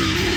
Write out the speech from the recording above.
you.